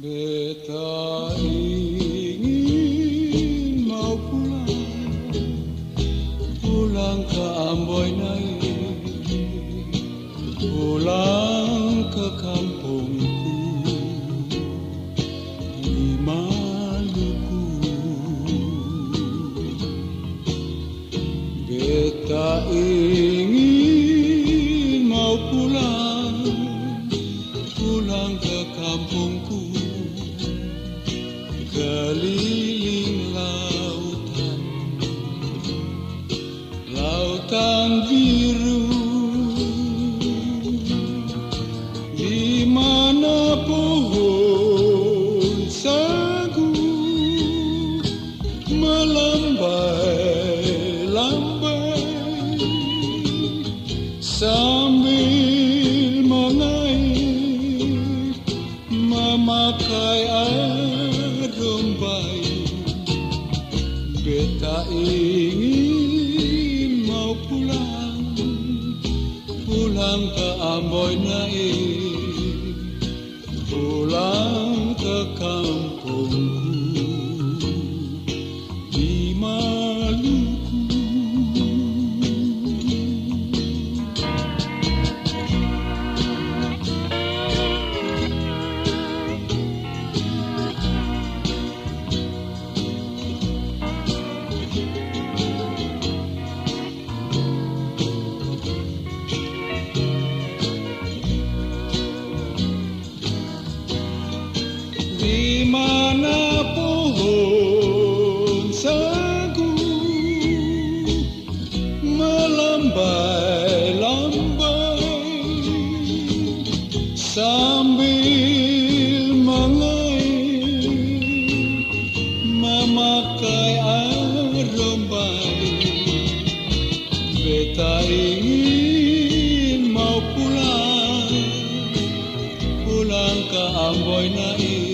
Beta ingin mau pulang Pulang ke Amboy naik Pulang ke kampungku Di Maluku keliling lautan lautan biru di mana pohon sagu melambai-lambai sambil mengait memakai arombai beta ingin mau pulang pulang ke Amboy naik pulang mana pohon sagu melambai-lambai sambil mengait memakai arombai beta ingin mau pulang pulang ke pulang